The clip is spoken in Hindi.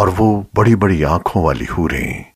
और वो बड़ी बड़ी आँखों वाली हूरें।